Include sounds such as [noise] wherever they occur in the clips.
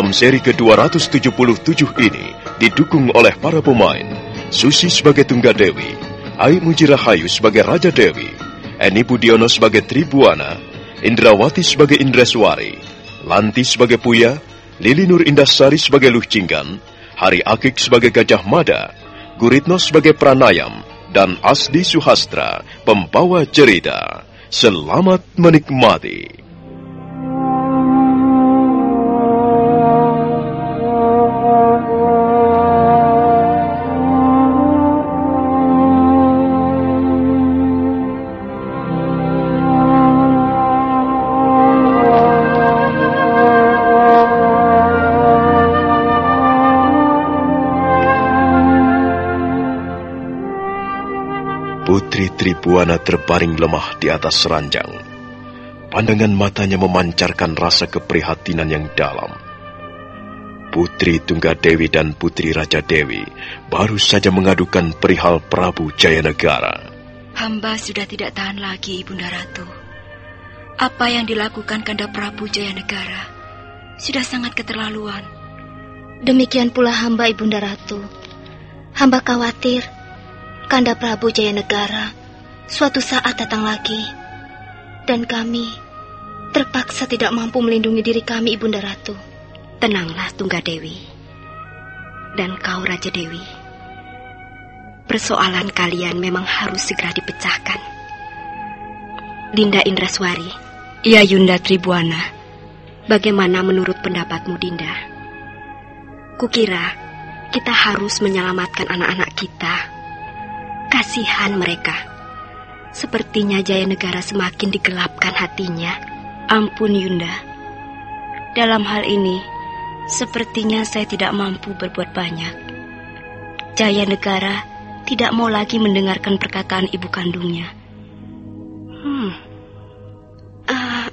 Dalam seri ke-277 ini didukung oleh para pemain Susi sebagai Tunggadewi, Ai Mujirahayu sebagai Raja Dewi, Eni Budiono sebagai Tribuana, Indrawati sebagai Indreswari, Lanti sebagai Puya, Lili Nur Indasari sebagai Luh Cinggan, Hari Akik sebagai Gajah Mada, Guritno sebagai Pranayam, dan Asdi Suhastra, pembawa cerita. Selamat menikmati. Putri Tribuana terbaring lemah di atas ranjang. Pandangan matanya memancarkan rasa keprihatinan yang dalam. Putri Tunggadewi dan Putri Raja Dewi baru saja mengadukan perihal Prabu Jayanegara. Hamba sudah tidak tahan lagi, Ibunda Ratu. Apa yang dilakukan Kanda Prabu Jayanegara sudah sangat keterlaluan. Demikian pula hamba Ibunda Ratu. Hamba khawatir Kanda Prabu Jayanegara suatu saat datang lagi. Dan kami terpaksa tidak mampu melindungi diri kami, Ibunda Ratu. Tenanglah, Tunggadewi. Dan kau, Raja Dewi. Persoalan kalian memang harus segera dipecahkan. Dinda Indraswari. Ya, Yunda Tribuana. Bagaimana menurut pendapatmu, Dinda? Kukira kita harus menyelamatkan anak-anak kita Kasihan mereka. Sepertinya Jaya Negara semakin digelapkan hatinya. Ampun Yunda. Dalam hal ini, sepertinya saya tidak mampu berbuat banyak. Jaya Negara tidak mau lagi mendengarkan perkataan ibu kandungnya. Hmm. Uh,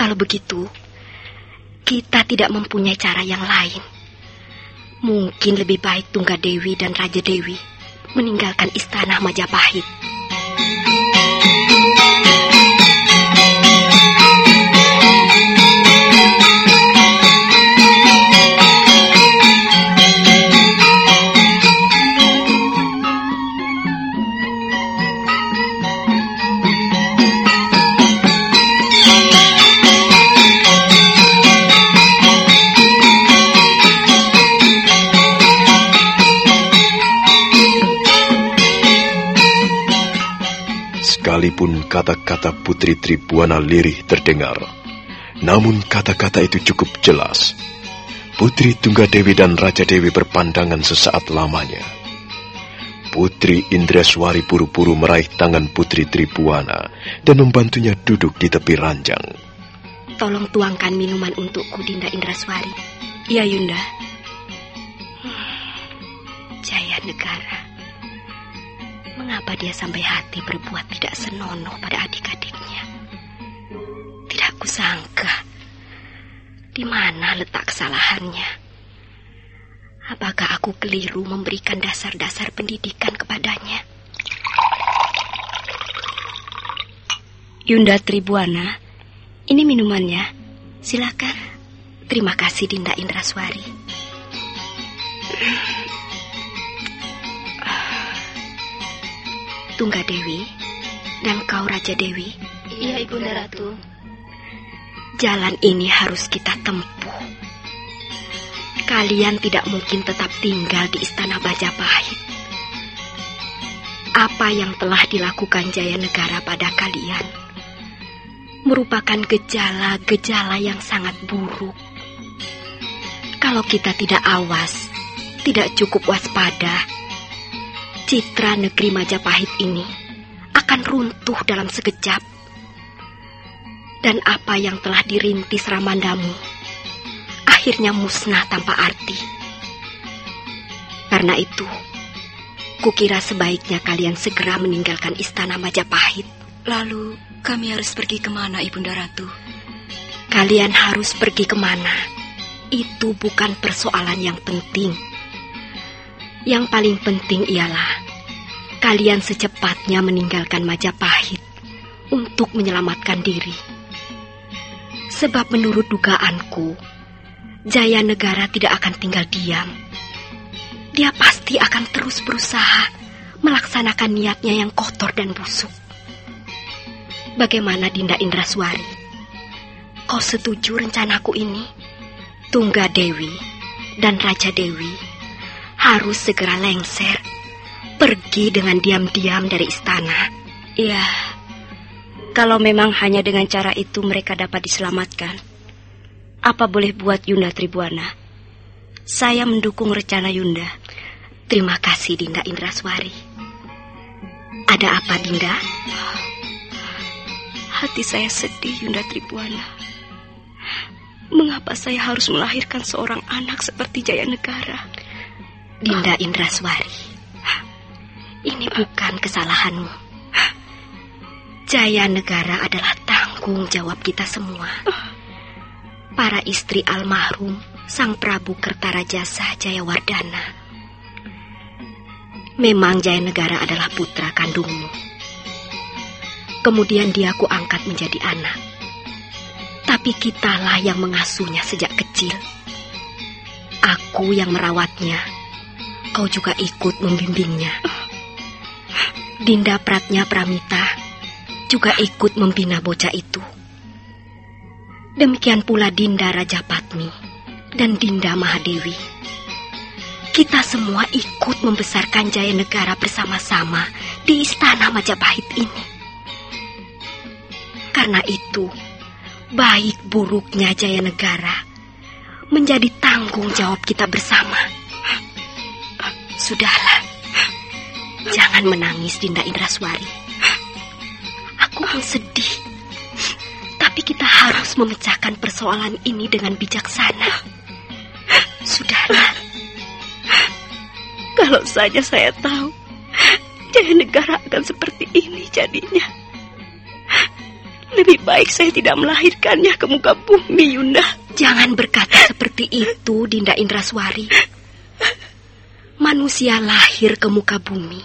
kalau begitu, kita tidak mempunyai cara yang lain. Mungkin lebih baik Tungga Dewi dan Raja Dewi meninggalkan istana Majapahit. Kata-kata Putri Tribuana lirih terdengar, namun kata-kata itu cukup jelas. Putri Tunggadewi dan Raja Dewi berpandangan sesaat lamanya. Putri Indreswari buru-buru meraih tangan Putri Tribuana dan membantunya duduk di tepi ranjang. Tolong tuangkan minuman untukku, Dinda Indraswari. Iya, Yunda. Hmm, Jaya Negara. Mengapa dia sampai hati berbuat tidak senonoh pada adik-adiknya? Tidak kusangka. Di mana letak kesalahannya? Apakah aku keliru memberikan dasar-dasar pendidikan kepadanya? Yunda Tribuana, ini minumannya. Silakan. Terima kasih Dinda Indraswari. Tungga Dewi dan kau Raja Dewi. Iya, Ibunda Ratu. Jalan ini harus kita tempuh. Kalian tidak mungkin tetap tinggal di istana Majapahit. Apa yang telah dilakukan Jaya Negara pada kalian merupakan gejala-gejala yang sangat buruk. Kalau kita tidak awas, tidak cukup waspada, citra negeri Majapahit ini akan runtuh dalam sekejap. Dan apa yang telah dirintis Ramandamu akhirnya musnah tanpa arti. Karena itu, kukira sebaiknya kalian segera meninggalkan istana Majapahit. Lalu kami harus pergi ke mana, Ibunda Ratu? Kalian harus pergi ke mana? Itu bukan persoalan yang penting. Yang paling penting ialah kalian secepatnya meninggalkan Majapahit untuk menyelamatkan diri. Sebab menurut dugaanku, Jaya Negara tidak akan tinggal diam. Dia pasti akan terus berusaha melaksanakan niatnya yang kotor dan busuk. Bagaimana Dinda Indraswari? Kau setuju rencanaku ini? Tungga Dewi dan Raja Dewi harus segera lengser, pergi dengan diam-diam dari istana. Iya, kalau memang hanya dengan cara itu mereka dapat diselamatkan, apa boleh buat Yunda Tribuana? Saya mendukung rencana Yunda. Terima kasih Dinda Indraswari. Ada apa Dinda? Hati saya sedih Yunda Tribuana. Mengapa saya harus melahirkan seorang anak seperti Jaya Negara? Dinda Indraswari, ini bukan kesalahanmu. Jaya negara adalah tanggung jawab kita semua. Para istri almarhum Sang Prabu Kertarajasa Jayawardana. Memang Jaya Negara adalah putra kandungmu. Kemudian dia ku angkat menjadi anak. Tapi kitalah yang mengasuhnya sejak kecil. Aku yang merawatnya kau juga ikut membimbingnya. Dinda Pratnya Pramita juga ikut membina bocah itu. Demikian pula Dinda Raja Patmi dan Dinda Mahadewi. Kita semua ikut membesarkan Jaya Negara bersama-sama di istana Majapahit ini. Karena itu, baik buruknya Jaya Negara menjadi tanggung jawab kita bersama. Sudahlah. Jangan menangis, Dinda Indraswari. Aku pun sedih. Tapi kita harus memecahkan persoalan ini dengan bijaksana. Sudahlah. Kalau saja saya tahu, Jaya Negara akan seperti ini jadinya. Lebih baik saya tidak melahirkannya ke muka bumi, Yunda. Jangan berkata seperti itu, Dinda Indraswari. Manusia lahir ke muka bumi,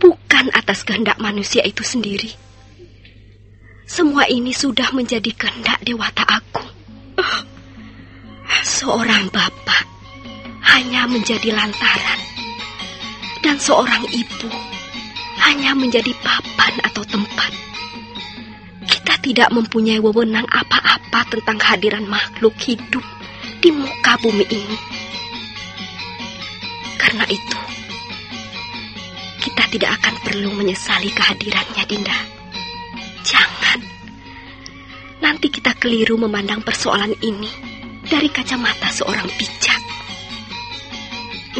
bukan atas kehendak manusia itu sendiri. Semua ini sudah menjadi kehendak Dewata Agung. Seorang bapak hanya menjadi lantaran, dan seorang ibu hanya menjadi papan atau tempat. Kita tidak mempunyai wewenang apa-apa tentang kehadiran makhluk hidup di muka bumi ini. Karena itu, kita tidak akan perlu menyesali kehadirannya, Dinda. Jangan. Nanti kita keliru memandang persoalan ini dari kacamata seorang bijak.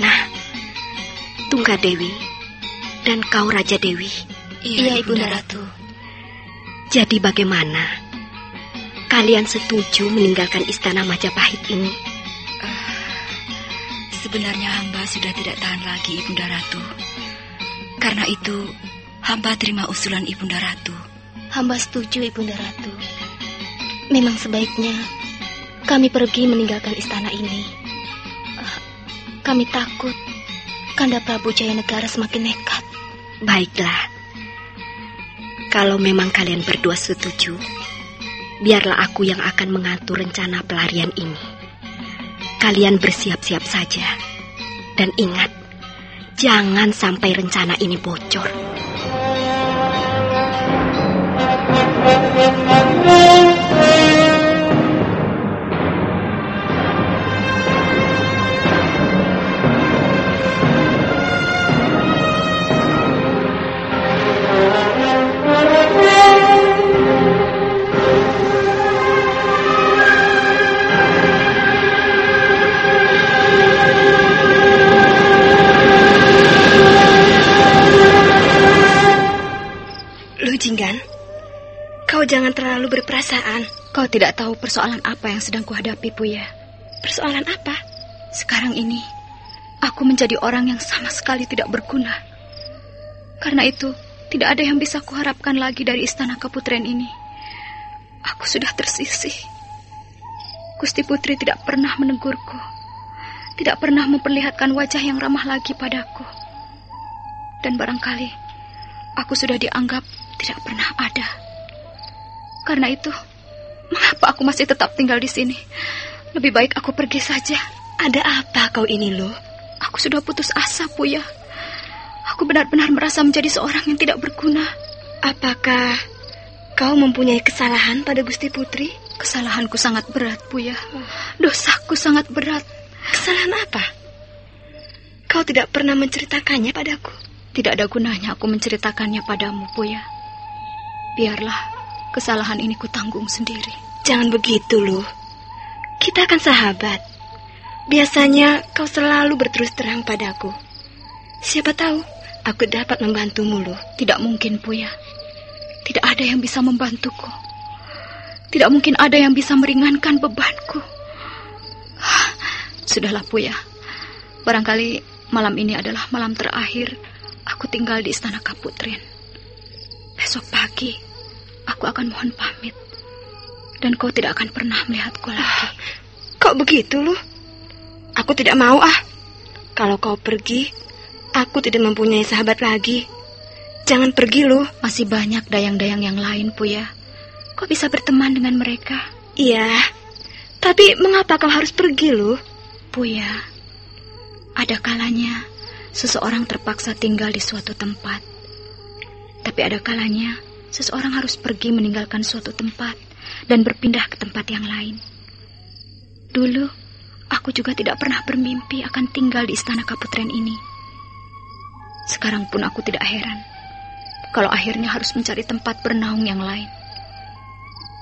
Nah, Tungga Dewi dan kau Raja Dewi. Iya, Ibu Ratu. Jadi bagaimana? Kalian setuju meninggalkan istana Majapahit ini? Sebenarnya hamba sudah tidak tahan lagi Ibunda Ratu. Karena itu, hamba terima usulan Ibunda Ratu. Hamba setuju Ibunda Ratu. Memang sebaiknya kami pergi meninggalkan istana ini. Ah, kami takut Kanda Prabu Jaya Negara semakin nekat. Baiklah. Kalau memang kalian berdua setuju, biarlah aku yang akan mengatur rencana pelarian ini. Kalian bersiap-siap saja. Dan ingat, jangan sampai rencana ini bocor. Jangan terlalu berperasaan. Kau tidak tahu persoalan apa yang sedang kuhadapi, Puya. Persoalan apa? Sekarang ini, aku menjadi orang yang sama sekali tidak berguna. Karena itu, tidak ada yang bisa kuharapkan lagi dari istana keputren ini. Aku sudah tersisih. Gusti Putri tidak pernah menegurku. Tidak pernah memperlihatkan wajah yang ramah lagi padaku. Dan barangkali aku sudah dianggap tidak pernah ada. Karena itu, mengapa aku masih tetap tinggal di sini? Lebih baik aku pergi saja. Ada apa kau ini, loh? Aku sudah putus asa, Puya. Aku benar-benar merasa menjadi seorang yang tidak berguna. Apakah kau mempunyai kesalahan pada Gusti Putri? Kesalahanku sangat berat, Puya. Dosaku sangat berat. Kesalahan apa? Kau tidak pernah menceritakannya padaku. Tidak ada gunanya aku menceritakannya padamu, Puya. Biarlah Kesalahan ini kutanggung sendiri. Jangan begitu, loh. Kita akan sahabat. Biasanya kau selalu berterus terang padaku. Siapa tahu aku dapat membantumu, loh. Tidak mungkin, Puya. Tidak ada yang bisa membantuku. Tidak mungkin ada yang bisa meringankan bebanku. [sighs] Sudahlah, Puya. Barangkali malam ini adalah malam terakhir aku tinggal di Istana Kaputrin. Besok pagi aku akan mohon pamit. Dan kau tidak akan pernah melihatku lagi. Kok begitu lu? Aku tidak mau ah. Kalau kau pergi, aku tidak mempunyai sahabat lagi. Jangan pergi lu. Masih banyak dayang-dayang yang lain, Puya. Kau bisa berteman dengan mereka. Iya. Tapi mengapa kau harus pergi lu? Puya, ada kalanya seseorang terpaksa tinggal di suatu tempat. Tapi ada kalanya seseorang harus pergi meninggalkan suatu tempat dan berpindah ke tempat yang lain. Dulu, aku juga tidak pernah bermimpi akan tinggal di istana Kaputren ini. Sekarang pun aku tidak heran kalau akhirnya harus mencari tempat bernaung yang lain.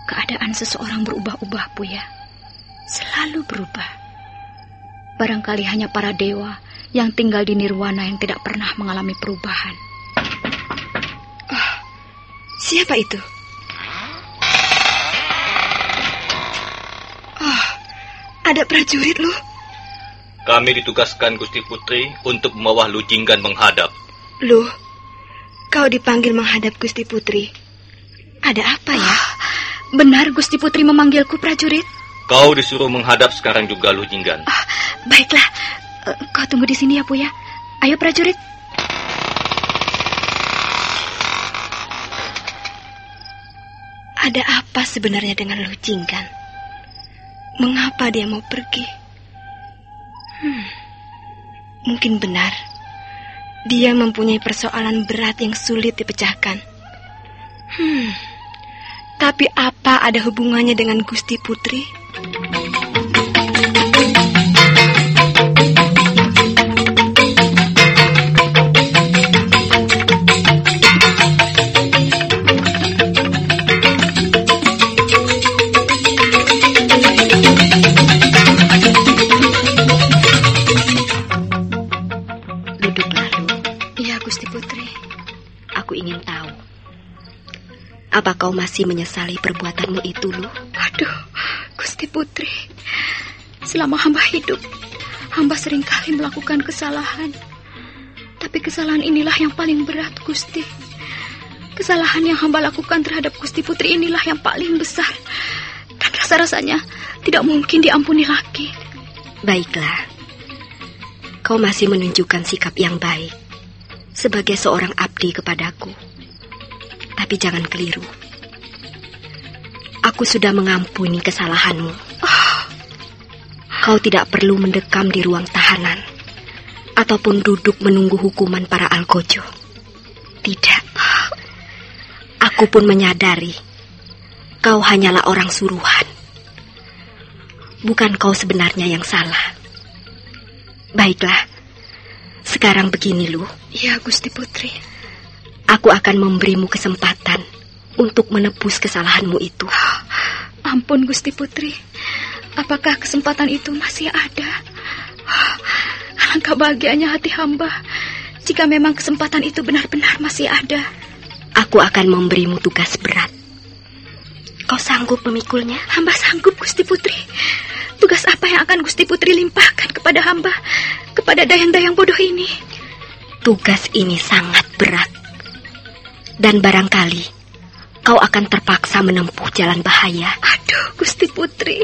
Keadaan seseorang berubah-ubah, Buya. Selalu berubah. Barangkali hanya para dewa yang tinggal di nirwana yang tidak pernah mengalami perubahan. Siapa itu? Oh, ada prajurit loh. Kami ditugaskan Gusti Putri untuk membawa Lu Jinggan menghadap. Lu, kau dipanggil menghadap Gusti Putri. Ada apa ya? Oh, benar Gusti Putri memanggilku prajurit. Kau disuruh menghadap sekarang juga Lu Jinggan. Oh, baiklah, uh, kau tunggu di sini ya Bu ya. Ayo prajurit. Ada apa sebenarnya dengan Lu? Mengapa dia mau pergi? Hmm, mungkin benar. Dia mempunyai persoalan berat yang sulit dipecahkan. Hmm, tapi apa ada hubungannya dengan Gusti Putri? Masih menyesali perbuatanmu itu, Lu? Aduh, Gusti Putri. Selama hamba hidup, hamba sering kali melakukan kesalahan. Tapi kesalahan inilah yang paling berat, Gusti. Kesalahan yang hamba lakukan terhadap Gusti Putri inilah yang paling besar. Dan rasa-rasanya tidak mungkin diampuni lagi. Baiklah. Kau masih menunjukkan sikap yang baik sebagai seorang abdi kepadaku. Tapi jangan keliru. Aku sudah mengampuni kesalahanmu. Oh, kau tidak perlu mendekam di ruang tahanan ataupun duduk menunggu hukuman para algojo. Tidak. Aku pun menyadari kau hanyalah orang suruhan. Bukan kau sebenarnya yang salah. Baiklah. Sekarang begini, Lu. Ya, Gusti Putri. Aku akan memberimu kesempatan untuk menebus kesalahanmu itu. Ampun Gusti Putri, apakah kesempatan itu masih ada? Alangkah bahagianya hati hamba jika memang kesempatan itu benar-benar masih ada. Aku akan memberimu tugas berat. Kau sanggup memikulnya? Hamba sanggup, Gusti Putri. Tugas apa yang akan Gusti Putri limpahkan kepada hamba, kepada dayang-dayang bodoh ini? Tugas ini sangat berat. Dan barangkali kau akan terpaksa menempuh jalan bahaya. Aduh, Gusti Putri.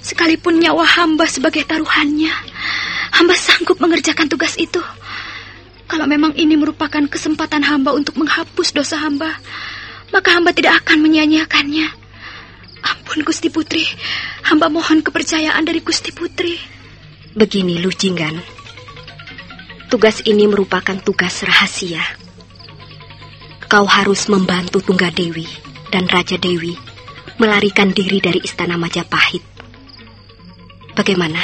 Sekalipun nyawa hamba sebagai taruhannya, hamba sanggup mengerjakan tugas itu. Kalau memang ini merupakan kesempatan hamba untuk menghapus dosa hamba, maka hamba tidak akan menyia-nyiakannya. Ampun Gusti Putri, hamba mohon kepercayaan dari Gusti Putri. Begini Lucinggan, tugas ini merupakan tugas rahasia kau harus membantu Tunggadewi dan Raja Dewi melarikan diri dari istana Majapahit. Bagaimana?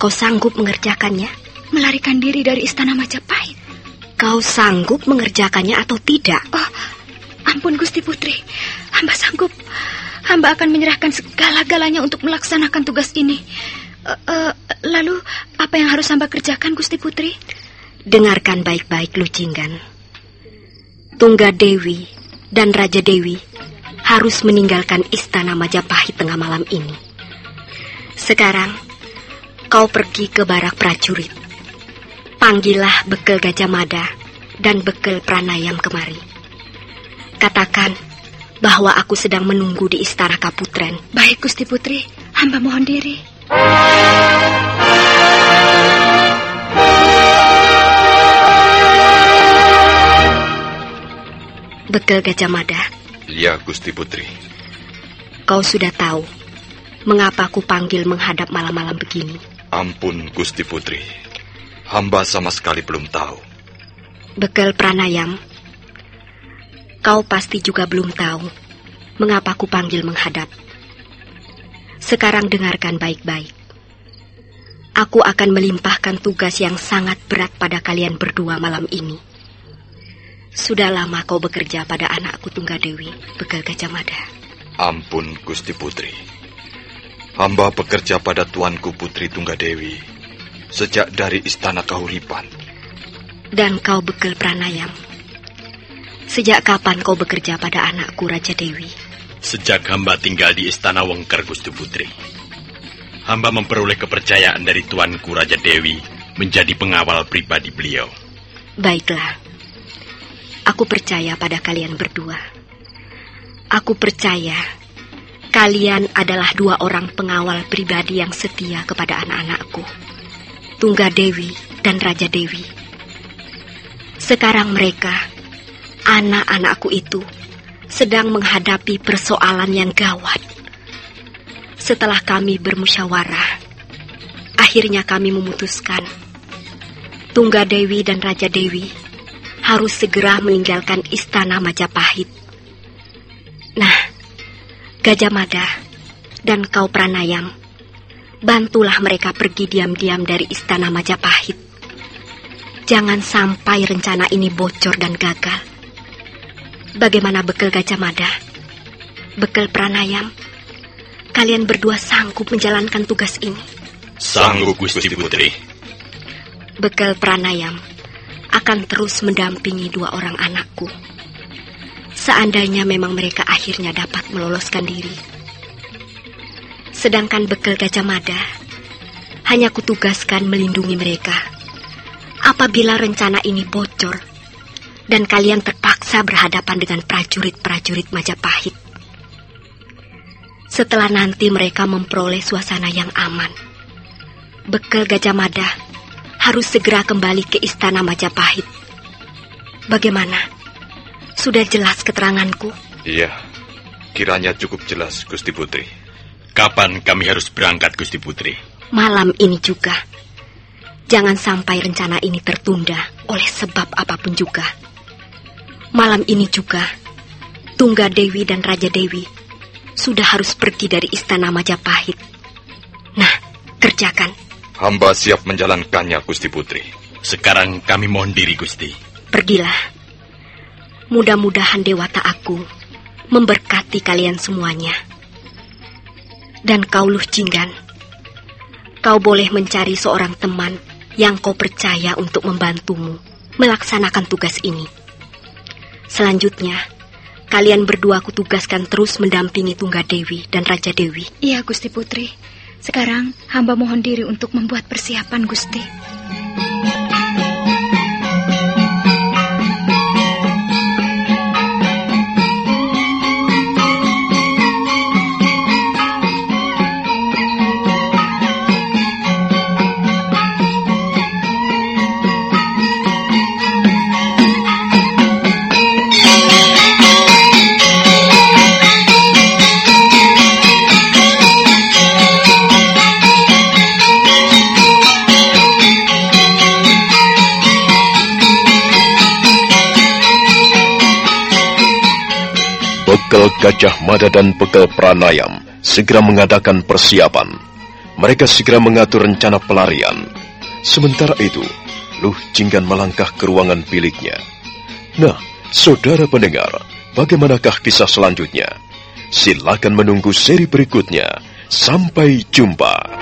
Kau sanggup mengerjakannya? Melarikan diri dari istana Majapahit? Kau sanggup mengerjakannya atau tidak? Oh, ampun Gusti Putri. Hamba sanggup. Hamba akan menyerahkan segala-galanya untuk melaksanakan tugas ini. Uh, uh, lalu, apa yang harus hamba kerjakan, Gusti Putri? Dengarkan baik-baik, Lucinggan. Tungga Dewi dan Raja Dewi harus meninggalkan istana Majapahit tengah malam ini. Sekarang, kau pergi ke barak prajurit. Panggillah bekel Gajah Mada dan bekel Pranayam kemari. Katakan bahwa aku sedang menunggu di istana Kaputren. Baik, Gusti Putri. Hamba mohon diri. Bekel Gajah Mada. Ya, Gusti Putri. Kau sudah tahu mengapa aku panggil menghadap malam-malam begini? Ampun, Gusti Putri. Hamba sama sekali belum tahu. Bekel Pranayam, kau pasti juga belum tahu mengapa aku panggil menghadap. Sekarang dengarkan baik-baik. Aku akan melimpahkan tugas yang sangat berat pada kalian berdua malam ini. Sudah lama kau bekerja pada anakku Tunggadewi, Begal Gajah Mada. Ampun, Gusti Putri. Hamba bekerja pada tuanku Putri Tunggadewi sejak dari istana Kahuripan. Dan kau Begal Pranayam. Sejak kapan kau bekerja pada anakku Raja Dewi? Sejak hamba tinggal di Istana Wengker Gusti Putri. Hamba memperoleh kepercayaan dari Tuanku Raja Dewi menjadi pengawal pribadi beliau. Baiklah. Aku percaya pada kalian berdua. Aku percaya kalian adalah dua orang pengawal pribadi yang setia kepada anak-anakku. Tungga Dewi dan Raja Dewi. Sekarang mereka, anak-anakku itu, sedang menghadapi persoalan yang gawat. Setelah kami bermusyawarah, akhirnya kami memutuskan Tungga Dewi dan Raja Dewi harus segera meninggalkan istana Majapahit. Nah, Gajah Mada dan kau Pranayam, bantulah mereka pergi diam-diam dari istana Majapahit. Jangan sampai rencana ini bocor dan gagal. Bagaimana bekal Gajah Mada? Bekal Pranayam? Kalian berdua sanggup menjalankan tugas ini? Sanggup, Gusti Putri. Bekal Pranayam akan terus mendampingi dua orang anakku. Seandainya memang mereka akhirnya dapat meloloskan diri. Sedangkan bekal Gajah Mada hanya kutugaskan melindungi mereka. Apabila rencana ini bocor dan kalian terpaksa berhadapan dengan prajurit-prajurit Majapahit. Setelah nanti mereka memperoleh suasana yang aman. Bekal Gajah Mada harus segera kembali ke istana Majapahit. Bagaimana? Sudah jelas keteranganku? Iya, kiranya cukup jelas, Gusti Putri. Kapan kami harus berangkat, Gusti Putri? Malam ini juga. Jangan sampai rencana ini tertunda oleh sebab apa pun juga. Malam ini juga, Tungga Dewi dan Raja Dewi sudah harus pergi dari istana Majapahit. Nah, kerjakan. Hamba siap menjalankannya, Gusti Putri. Sekarang kami mohon diri, Gusti. Pergilah. Mudah-mudahan Dewata aku memberkati kalian semuanya. Dan kau Luh Jinggan, kau boleh mencari seorang teman yang kau percaya untuk membantumu melaksanakan tugas ini. Selanjutnya, kalian berdua kutugaskan terus mendampingi Tungga Dewi dan Raja Dewi. Iya, Gusti Putri. Sekarang hamba mohon diri untuk membuat persiapan, Gusti. Bekal Gajah Mada dan Bekal Pranayam segera mengadakan persiapan. Mereka segera mengatur rencana pelarian. Sementara itu, Luh Jinggan melangkah ke ruangan biliknya. Nah, saudara pendengar, bagaimanakah kisah selanjutnya? Silakan menunggu seri berikutnya. Sampai jumpa.